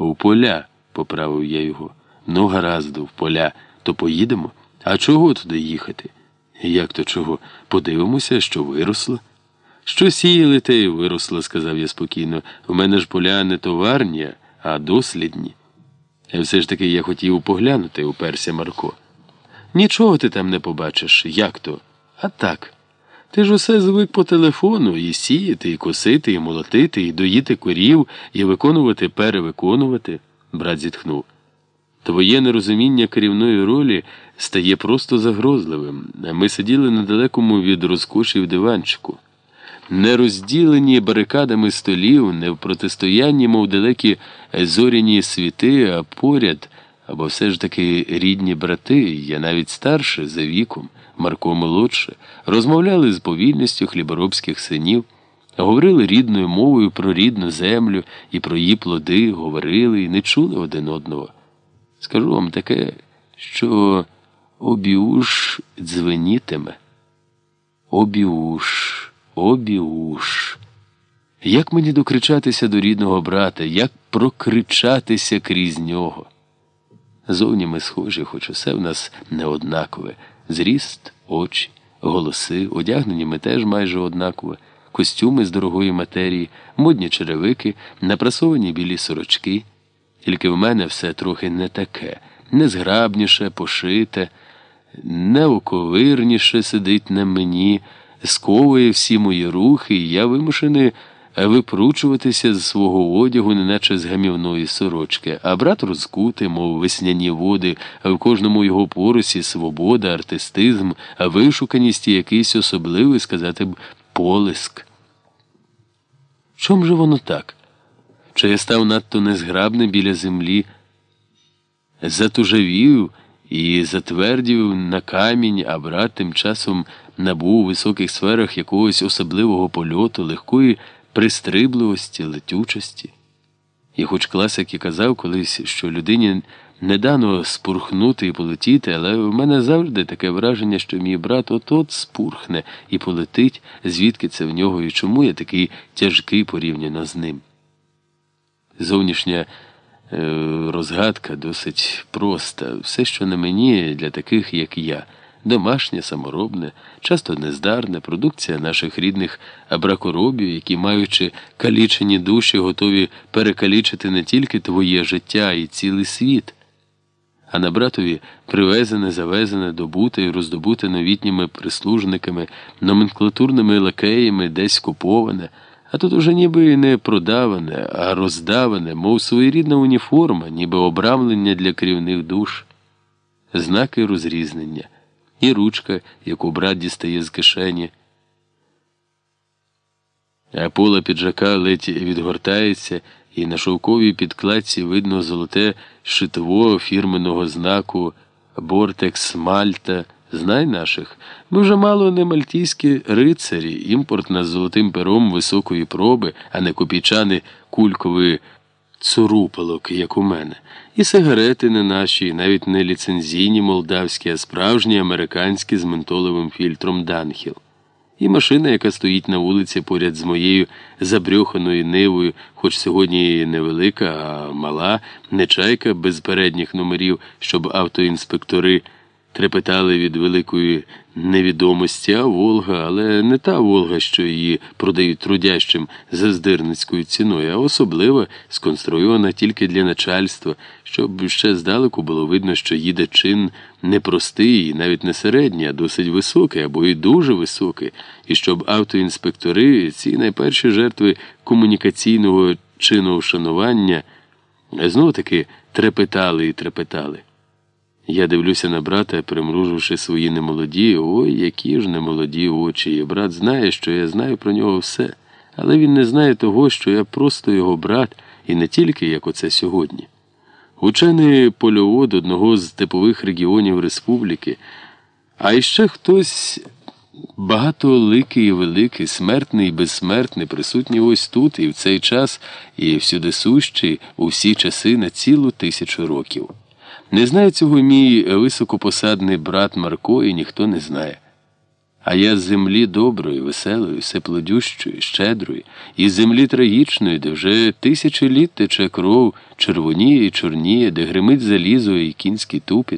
У поля, поправив я його. Ну, гаразду, в поля, то поїдемо. А чого туди їхати? Як то чого? Подивимося, що виросло. Що сіяли, те й виросло, сказав я спокійно. У мене ж поля не товарні, а дослідні. Е, Все ж таки я хотів поглянути, уперся Марко. Нічого ти там не побачиш. Як то? А так. Ти ж усе звик по телефону і сіяти, і косити, і молотити, і доїти корів, і виконувати, перевиконувати. Брат зітхнув. Твоє нерозуміння керівної ролі стає просто загрозливим. Ми сиділи на далекому від розкошів диванчику. Не розділені барикадами столів, не в протистоянні, мов далекі зоряні світи, а поряд, або все ж таки рідні брати, я навіть старше за віком, Марко молодше, розмовляли з повільністю хліборобських синів, говорили рідною мовою про рідну землю і про її плоди, говорили і не чули один одного. Скажу вам таке, що обіуш дзвенітиме. Обіуш, обіуш. Як мені докричатися до рідного брата, як прокричатися крізь нього? Зовні ми схожі, хоч усе в нас не однакове. Зріст, очі, голоси, одягнені ми теж майже однаково, костюми з дорогої матерії, модні черевики, напрасовані білі сорочки. Тільки в мене все трохи не таке, незграбніше, пошите, неоковирніше сидить на мені, сковує всі мої рухи, і я вимушений випручуватися з свого одягу, неначе з гамівної сорочки, а брат розкутий, мов весняні води, а в кожному його порусі свобода, артистизм, вишуканість і якийсь особливий, сказати б, полиск. Чом же воно так? Чи я став надто незграбний біля землі, затужавів і затвердів на камінь, а брат тим часом набув у високих сферах якогось особливого польоту, легкої пристрибливості, летючості. І хоч класик і казав колись, що людині не дано спурхнути і полетіти, але в мене завжди таке враження, що мій брат от-от спурхне і полетить, звідки це в нього і чому я такий тяжкий порівняно з ним. Зовнішня е, розгадка досить проста. Все, що на мені для таких, як я, домашнє, саморобне, часто нездарне, продукція наших рідних абракоробів, які, маючи калічені душі, готові перекалічити не тільки твоє життя й цілий світ. А на братові привезене, завезене, добуте і роздобуте новітніми прислужниками, номенклатурними лакеями, десь куповане. А тут уже ніби не продаване, а роздаване, мов своєрідна уніформа, ніби обрамлення для керівних душ, знаки розрізнення, і ручка, яку брат дістає з кишені. А пола піджака ледь відгортається, і на шовковій підкладці видно золоте шитво фірменного знаку Бортекс Мальта. Знай наших, ми вже мало не мальтійські рицарі, імпортна з золотим пером високої проби, а не копійчани кулькової цурупалок, як у мене. І сигарети не наші, і навіть не ліцензійні молдавські, а справжні американські з ментоловим фільтром Данхіл. І машина, яка стоїть на вулиці поряд з моєю забрьоханою нивою, хоч сьогодні і невелика, а мала, не чайка без передніх номерів, щоб автоінспектори трепетали від великої невідомості, а Волга, але не та Волга, що її продають трудящим за здирницькою ціною, а особлива, сконструйована тільки для начальства, щоб ще здалеку було видно, що їде чин не простий і навіть не середній, а досить високий або і дуже високий, і щоб автоінспектори, ці найперші жертви комунікаційного чину вшанування, знов таки трепетали і трепетали. Я дивлюся на брата, примруживши свої немолоді, ой, які ж немолоді очі. І брат знає, що я знаю про нього все, але він не знає того, що я просто його брат, і не тільки як оце сьогодні. Учений польовод одного з типових регіонів республіки, а іще хтось багатоликий і великий, смертний і безсмертний, присутній ось тут і в цей час, і всюди сущий у всі часи на цілу тисячу років. Не знає цього мій високопосадний брат Марко, і ніхто не знає. А я з землі доброї, веселої, всеплодющої, щедрої, із землі трагічної, де вже тисячі літ тече кров, червоніє і чорніє, де гримить залізо і кінський тупіт.